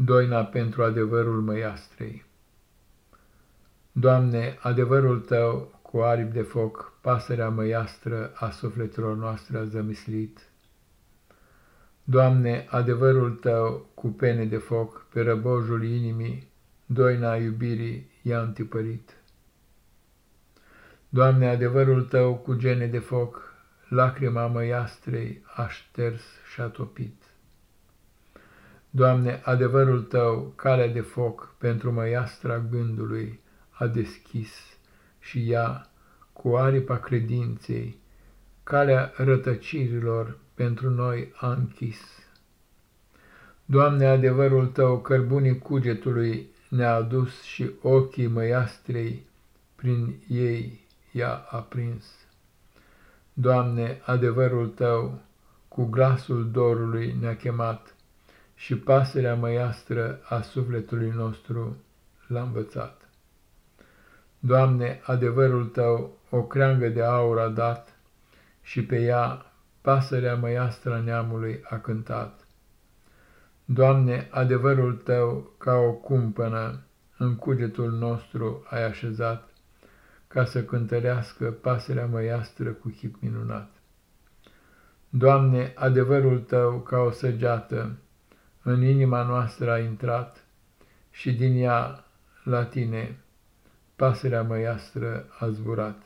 Doina pentru adevărul măiastrei. Doamne, adevărul Tău, cu aripi de foc, pasărea măiastră a sufletelor noastre a zămislit. Doamne, adevărul Tău, cu pene de foc, pe răbojul inimii, doina iubirii i-a întipărit. Doamne, adevărul Tău, cu gene de foc, lacrima măiastrei a șters și a topit. Doamne, adevărul Tău, calea de foc pentru măiastra gândului, a deschis și ea, cu aripa credinței, calea rătăcirilor pentru noi a închis. Doamne, adevărul Tău, cărbunii cugetului ne-a adus și ochii măiastrei prin ei i-a aprins. Doamne, adevărul Tău, cu glasul dorului ne-a chemat, și pasărea măiastră a sufletului nostru l-a învățat. Doamne, adevărul Tău o creangă de aur a dat și pe ea pasărea măiastră a neamului a cântat. Doamne, adevărul Tău ca o cumpănă în cugetul nostru ai așezat, ca să cântărească pasărea măiastră cu chip minunat. Doamne, adevărul Tău ca o săgeată, în inima noastră a intrat și din ea la tine pasărea măiastră a zburat.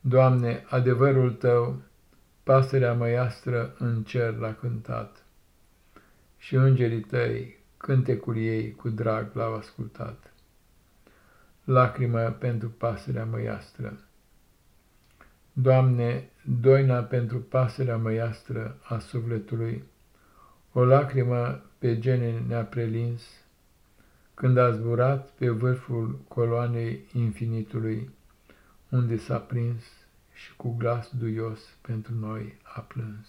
Doamne, adevărul tău, pasărea măiastră în cer l-a cântat și îngerii tăi, cântecul ei cu drag l-au ascultat. Lacrimă pentru pasărea măiastră. Doamne, doina pentru pasărea măiastră a sufletului, o lacrimă pe gene ne-a prelins, când a zburat pe vârful coloanei infinitului, unde s-a prins și cu glas duios pentru noi a plâns.